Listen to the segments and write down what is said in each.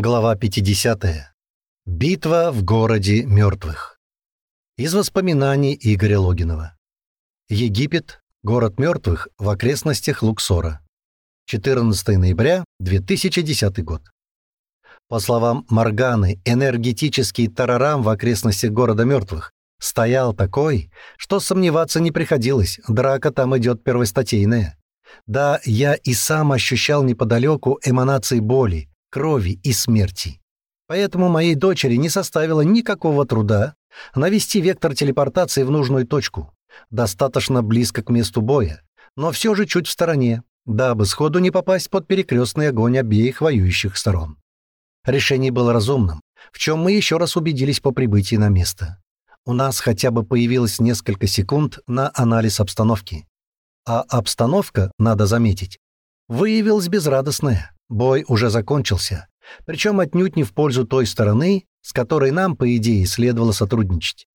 Глава 50. Битва в городе мертвых. Из воспоминаний Игоря Логинова. Египет. Город мертвых в окрестностях Луксора. 14 ноября 2010 год. По словам Морганы, энергетический тарарам в окрестностях города мертвых стоял такой, что сомневаться не приходилось, драка там идет первостатейная. Да, я и сам ощущал неподалеку эманации боли, крови и смерти. Поэтому моей дочери не составило никакого труда навести вектор телепортации в нужную точку, достаточно близко к месту боя, но все же чуть в стороне, дабы сходу не попасть под перекрестный огонь обеих воюющих сторон. Решение было разумным, в чем мы еще раз убедились по прибытии на место. У нас хотя бы появилось несколько секунд на анализ обстановки. А обстановка, надо заметить, выявилась безрадостная. Бой уже закончился, причем отнюдь не в пользу той стороны, с которой нам, по идее, следовало сотрудничать.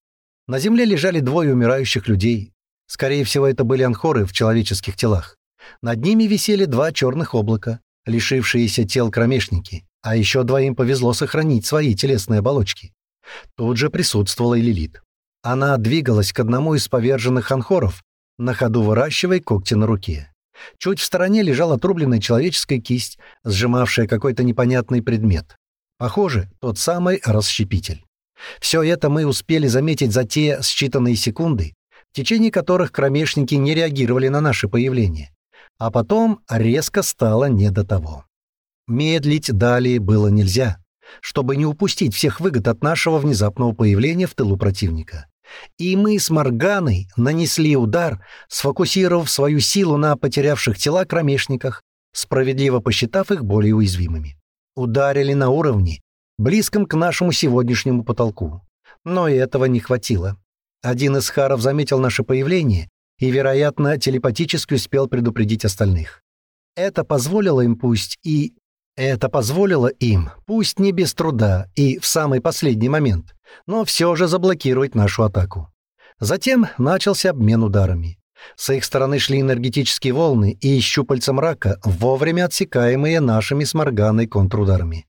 На земле лежали двое умирающих людей. Скорее всего, это были анхоры в человеческих телах. Над ними висели два черных облака, лишившиеся тел кромешники, а еще двоим повезло сохранить свои телесные оболочки. Тут же присутствовала и Лилит. Она двигалась к одному из поверженных анхоров, на ходу выращивая когти на руке. Чуть в стороне лежала отрубленная человеческая кисть, сжимавшая какой-то непонятный предмет. Похоже, тот самый расщепитель. Все это мы успели заметить за те считанные секунды, в течение которых кромешники не реагировали на наше появление. А потом резко стало не до того. Медлить далее было нельзя, чтобы не упустить всех выгод от нашего внезапного появления в тылу противника. И мы с Морганой нанесли удар, сфокусировав свою силу на потерявших тела кромешниках, справедливо посчитав их более уязвимыми. Ударили на уровне, близком к нашему сегодняшнему потолку. Но и этого не хватило. Один из харов заметил наше появление и, вероятно, телепатически успел предупредить остальных. Это позволило им пусть и это позволило им, пусть не без труда и в самый последний момент, но все же заблокировать нашу атаку. Затем начался обмен ударами. С их стороны шли энергетические волны и щупальца мрака, вовремя отсекаемые нашими с Морганой контрударами.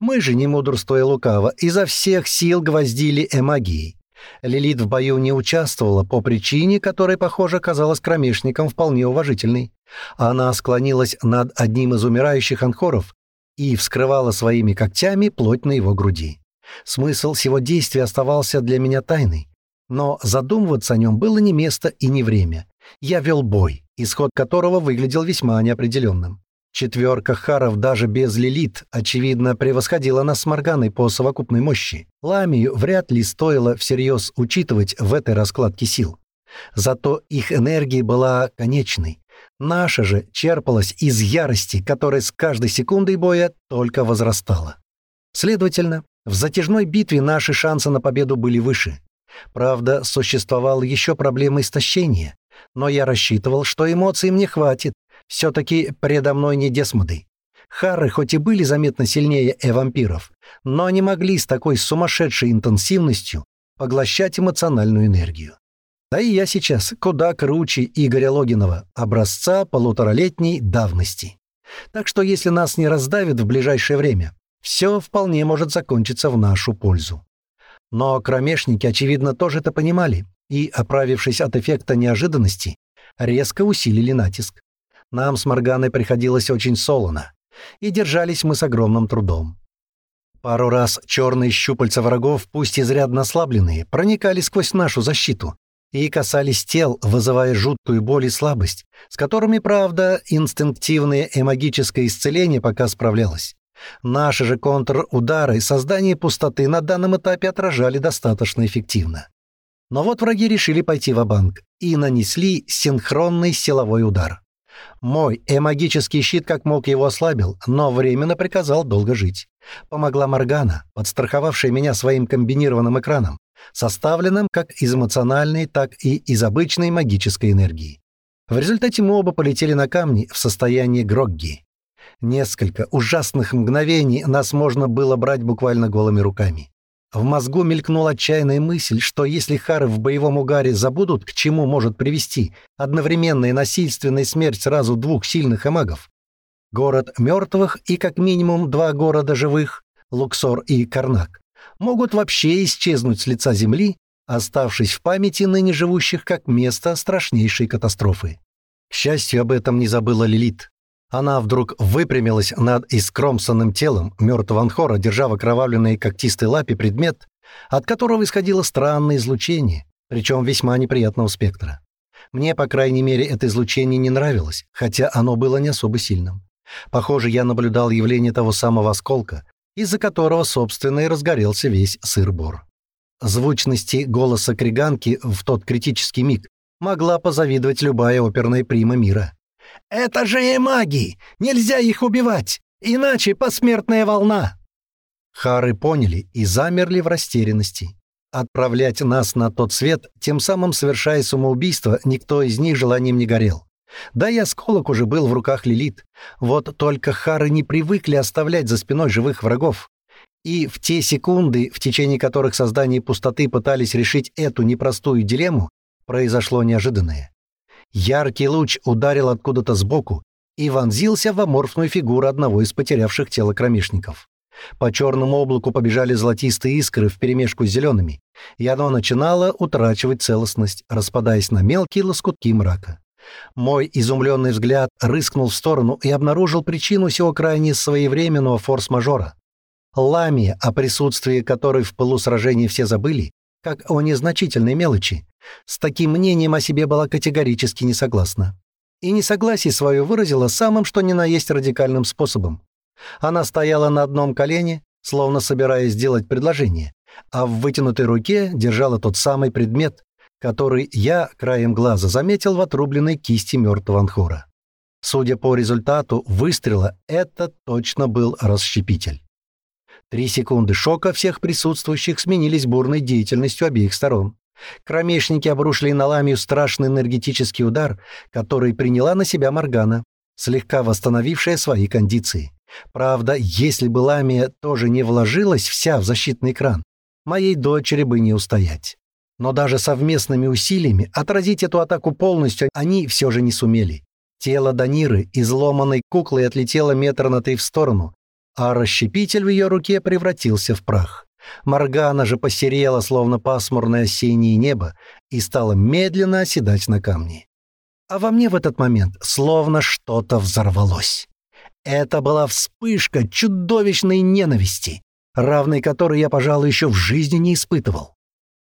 Мы же, не мудрствуя лукаво, изо всех сил гвоздили эмагией. Лилит в бою не участвовала по причине, которая, похоже, казалась кромешником вполне уважительной. Она склонилась над одним из умирающих анхоров и вскрывала своими когтями плоть на его груди. Смысл всего действия оставался для меня тайной, но задумываться о нем было не место и не время. Я вел бой, исход которого выглядел весьма неопределенным. Четверка харов даже без Лилит, очевидно, превосходила нас с Морганой по совокупной мощи. Ламию вряд ли стоило всерьез учитывать в этой раскладке сил. Зато их энергия была конечной, Наша же черпалась из ярости, которая с каждой секундой боя только возрастала. Следовательно, в затяжной битве наши шансы на победу были выше. Правда, существовала еще проблема истощения, но я рассчитывал, что эмоций мне хватит. Все-таки предо мной не десмоды. Харры хоть и были заметно сильнее э-вампиров, но они могли с такой сумасшедшей интенсивностью поглощать эмоциональную энергию. Да и я сейчас куда круче Игоря Логинова, образца полуторалетней давности. Так что если нас не раздавят в ближайшее время, все вполне может закончиться в нашу пользу. Но кромешники, очевидно, тоже это понимали и, оправившись от эффекта неожиданности, резко усилили натиск. Нам с Морганой приходилось очень солоно, и держались мы с огромным трудом. Пару раз черные щупальца врагов, пусть изрядно ослабленные, проникали сквозь нашу защиту, и касались тел, вызывая жуткую боль и слабость, с которыми, правда, инстинктивное и магическое исцеление пока справлялось. Наши же контрудары и создание пустоты на данном этапе отражали достаточно эффективно. Но вот враги решили пойти в банк и нанесли синхронный силовой удар. Мой эмагический щит как мог его ослабил, но временно приказал долго жить. Помогла Моргана, подстраховавшая меня своим комбинированным экраном, составленным как из эмоциональной, так и из обычной магической энергии. В результате мы оба полетели на камни в состоянии грогги. Несколько ужасных мгновений нас можно было брать буквально голыми руками. В мозгу мелькнула отчаянная мысль, что если Хары в боевом угаре забудут, к чему может привести одновременная насильственная смерть сразу двух сильных эмагов, город мертвых и как минимум два города живых Луксор и Карнак, могут вообще исчезнуть с лица Земли, оставшись в памяти ныне живущих как место страшнейшей катастрофы. К счастью, об этом не забыла Лилит. Она вдруг выпрямилась над искромсанным телом мертвого анхора, держа в окровавленной когтистой лапе предмет, от которого исходило странное излучение, причем весьма неприятного спектра. Мне, по крайней мере, это излучение не нравилось, хотя оно было не особо сильным. Похоже, я наблюдал явление того самого осколка, из-за которого, собственно, и разгорелся весь сыр-бор. Звучности голоса Криганки в тот критический миг могла позавидовать любая оперная прима мира. «Это же и маги! Нельзя их убивать! Иначе посмертная волна!» Хары поняли и замерли в растерянности. Отправлять нас на тот свет, тем самым совершая самоубийство, никто из них желанием не горел. Да и осколок уже был в руках Лилит. Вот только Хары не привыкли оставлять за спиной живых врагов. И в те секунды, в течение которых создание пустоты пытались решить эту непростую дилемму, произошло неожиданное. Яркий луч ударил откуда-то сбоку и вонзился в аморфную фигуру одного из потерявших тело кромешников. По черному облаку побежали золотистые искры вперемешку с зелеными, и оно начинало утрачивать целостность, распадаясь на мелкие лоскутки мрака. Мой изумленный взгляд рыскнул в сторону и обнаружил причину всего крайне своевременного форс-мажора. Ламия, о присутствии которой в пылу сражения все забыли, как о незначительной мелочи, с таким мнением о себе была категорически не согласна. И несогласие свое выразила самым что ни на есть радикальным способом. Она стояла на одном колене, словно собираясь сделать предложение, а в вытянутой руке держала тот самый предмет, который я краем глаза заметил в отрубленной кисти мертвого анхора. Судя по результату выстрела, это точно был расщепитель. Три секунды шока всех присутствующих сменились бурной деятельностью обеих сторон. Кромешники обрушили на ламию страшный энергетический удар, который приняла на себя Моргана, слегка восстановившая свои кондиции. Правда, если бы ламия тоже не вложилась вся в защитный экран, моей дочери бы не устоять. Но даже совместными усилиями отразить эту атаку полностью они все же не сумели. Тело Даниры, изломанной куклой, отлетело метр на три в сторону, а расщепитель в ее руке превратился в прах. Моргана же посерела, словно пасмурное осеннее небо, и стала медленно оседать на камни. А во мне в этот момент словно что-то взорвалось. Это была вспышка чудовищной ненависти, равной которой я, пожалуй, еще в жизни не испытывал.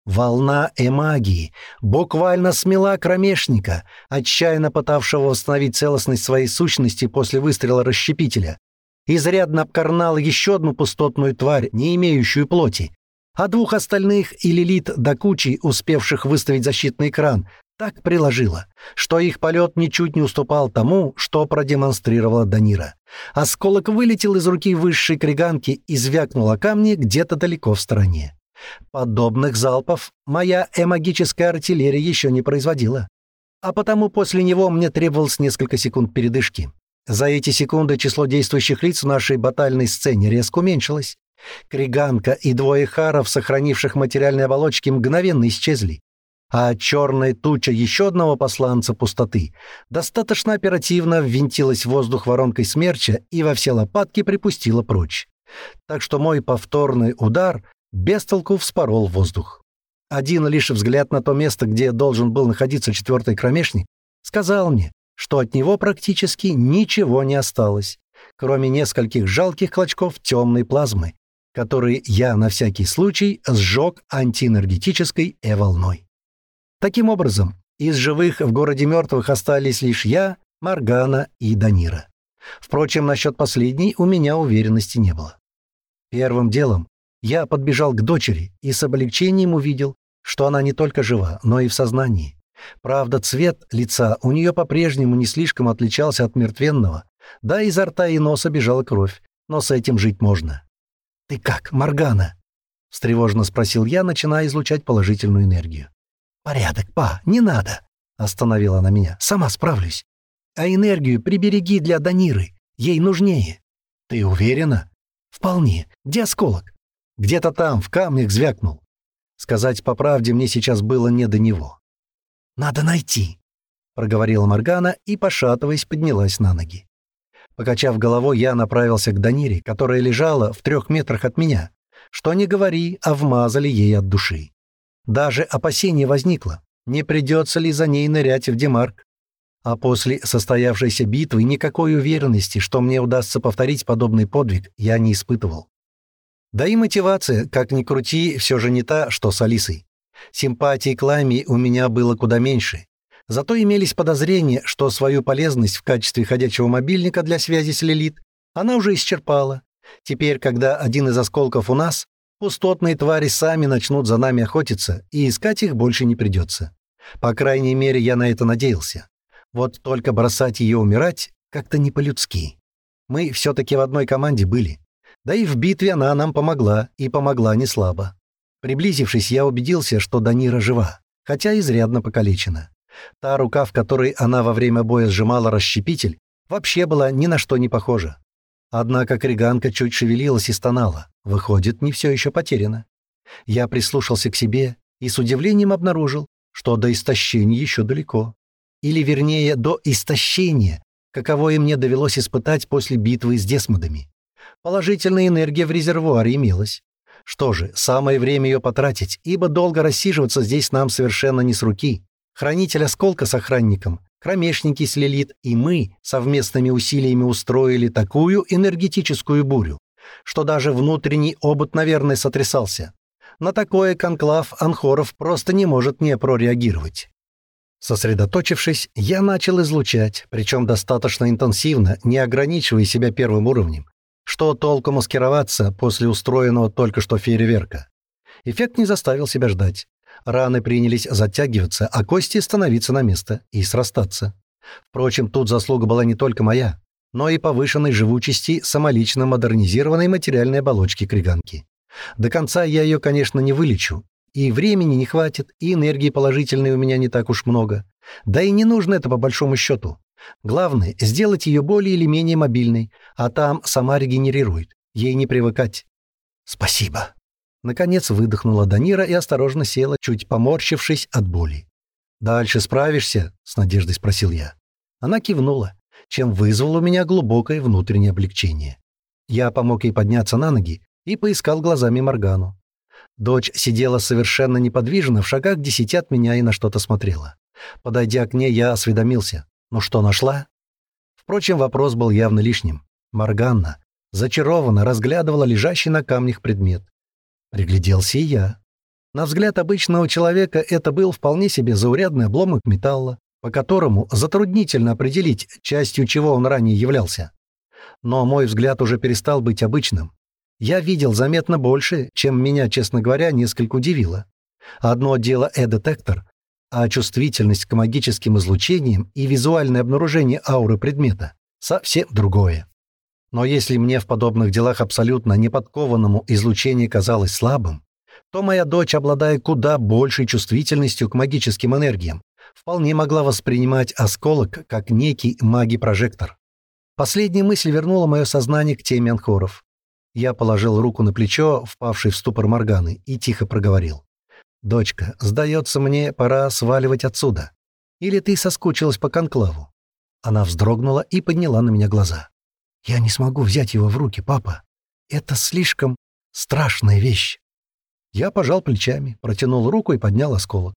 Волна эмагии буквально смела кромешника, отчаянно пытавшего восстановить целостность своей сущности после выстрела расщепителя. Изрядно обкарнал еще одну пустотную тварь, не имеющую плоти, а двух остальных и лилит до кучи, успевших выставить защитный экран, так приложила, что их полет ничуть не уступал тому, что продемонстрировала Данира. Осколок вылетел из руки высшей криганки и звякнул о камни где-то далеко в стороне. Подобных залпов моя эмагическая артиллерия еще не производила. А потому после него мне требовалось несколько секунд передышки. За эти секунды число действующих лиц в нашей батальной сцене резко уменьшилось. Криганка и двое харов, сохранивших материальные оболочки, мгновенно исчезли. А черная туча еще одного посланца пустоты достаточно оперативно ввинтилась в воздух воронкой смерча и во все лопатки припустила прочь. Так что мой повторный удар без толку вспорол воздух. Один лишь взгляд на то место, где должен был находиться четвертый кромешник, сказал мне, что от него практически ничего не осталось, кроме нескольких жалких клочков темной плазмы, которые я на всякий случай сжег антиэнергетической э-волной. Таким образом, из живых в городе мертвых остались лишь я, Маргана и Данира. Впрочем, насчет последней у меня уверенности не было. Первым делом я подбежал к дочери и с облегчением увидел, что она не только жива, но и в сознании. Правда, цвет лица у нее по-прежнему не слишком отличался от мертвенного, да изо рта и носа бежала кровь, но с этим жить можно. «Ты как, Моргана?» — встревоженно спросил я, начиная излучать положительную энергию. «Порядок, па, не надо!» — остановила она меня. «Сама справлюсь. А энергию прибереги для Даниры, ей нужнее». «Ты уверена?» «Вполне. Где осколок?» Где-то там, в камнях звякнул. Сказать по правде мне сейчас было не до него. «Надо найти», — проговорила Моргана и, пошатываясь, поднялась на ноги. Покачав головой, я направился к Данире, которая лежала в трех метрах от меня. Что не говори, а вмазали ей от души. Даже опасение возникло, не придется ли за ней нырять в Демарк. А после состоявшейся битвы никакой уверенности, что мне удастся повторить подобный подвиг, я не испытывал. Да и мотивация, как ни крути, все же не та, что с Алисой. Симпатии к Ламе у меня было куда меньше. Зато имелись подозрения, что свою полезность в качестве ходячего мобильника для связи с Лилит она уже исчерпала. Теперь, когда один из осколков у нас, пустотные твари сами начнут за нами охотиться, и искать их больше не придется. По крайней мере, я на это надеялся. Вот только бросать ее умирать как-то не по-людски. Мы все-таки в одной команде были. Да и в битве она нам помогла, и помогла не слабо. Приблизившись, я убедился, что Данира жива, хотя изрядно покалечена. Та рука, в которой она во время боя сжимала расщепитель, вообще была ни на что не похожа. Однако криганка чуть шевелилась и стонала. Выходит, не все еще потеряно. Я прислушался к себе и с удивлением обнаружил, что до истощения еще далеко или вернее до истощения, каковое мне довелось испытать после битвы с десмодами. Положительная энергия в резервуаре имелась. Что же, самое время ее потратить, ибо долго рассиживаться здесь нам совершенно не с руки. Хранитель осколка с охранником, кромешники с Лилит и мы совместными усилиями устроили такую энергетическую бурю, что даже внутренний обод, наверное, сотрясался. На такое конклав Анхоров просто не может не прореагировать. Сосредоточившись, я начал излучать, причем достаточно интенсивно, не ограничивая себя первым уровнем. Что толку маскироваться после устроенного только что фейерверка? Эффект не заставил себя ждать. Раны принялись затягиваться, а кости становиться на место и срастаться. Впрочем, тут заслуга была не только моя, но и повышенной живучести самолично модернизированной материальной оболочки криганки. До конца я ее, конечно, не вылечу, и времени не хватит, и энергии положительной у меня не так уж много. Да и не нужно это по большому счету. Главное — сделать ее более или менее мобильной, а там сама регенерирует. Ей не привыкать. «Спасибо». Наконец выдохнула Данира и осторожно села, чуть поморщившись от боли. «Дальше справишься?» — с надеждой спросил я. Она кивнула, чем вызвало у меня глубокое внутреннее облегчение. Я помог ей подняться на ноги и поискал глазами Моргану. Дочь сидела совершенно неподвижно в шагах десяти от меня и на что-то смотрела. Подойдя к ней, я осведомился. «Ну что, нашла?» Впрочем, вопрос был явно лишним. Морганна зачарованно разглядывала лежащий на камнях предмет. Пригляделся и я. На взгляд обычного человека это был вполне себе заурядный обломок металла, по которому затруднительно определить, частью чего он ранее являлся. Но мой взгляд уже перестал быть обычным. Я видел заметно больше, чем меня, честно говоря, несколько удивило. Одно дело э-детектор, а чувствительность к магическим излучениям и визуальное обнаружение ауры предмета — совсем другое. Но если мне в подобных делах абсолютно неподкованному излучение казалось слабым, то моя дочь, обладая куда большей чувствительностью к магическим энергиям, вполне могла воспринимать осколок как некий маги-прожектор. Последняя мысль вернула мое сознание к теме анхоров. Я положил руку на плечо, впавший в ступор Морганы, и тихо проговорил. «Дочка, сдается мне, пора сваливать отсюда. Или ты соскучилась по конклаву?» Она вздрогнула и подняла на меня глаза. «Я не смогу взять его в руки, папа. Это слишком страшная вещь». Я пожал плечами, протянул руку и поднял осколок.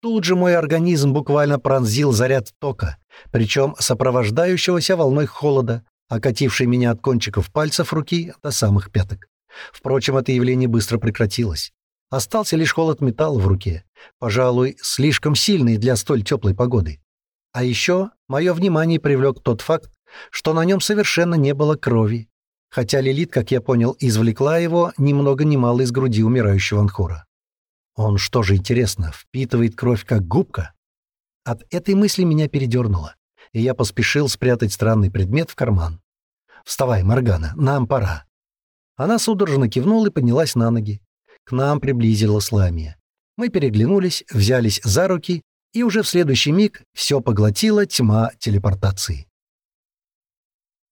Тут же мой организм буквально пронзил заряд тока, причем сопровождающегося волной холода, окативший меня от кончиков пальцев руки до самых пяток. Впрочем, это явление быстро прекратилось. Остался лишь холод металла в руке, пожалуй, слишком сильный для столь теплой погоды. А еще мое внимание привлек тот факт, что на нем совершенно не было крови, хотя Лилит, как я понял, извлекла его ни много ни мало из груди умирающего Анхора. Он что же, интересно, впитывает кровь как губка? От этой мысли меня передернуло и я поспешил спрятать странный предмет в карман. «Вставай, Моргана, нам пора». Она судорожно кивнула и поднялась на ноги. К нам приблизилась Ламия. Мы переглянулись, взялись за руки, и уже в следующий миг все поглотила тьма телепортации.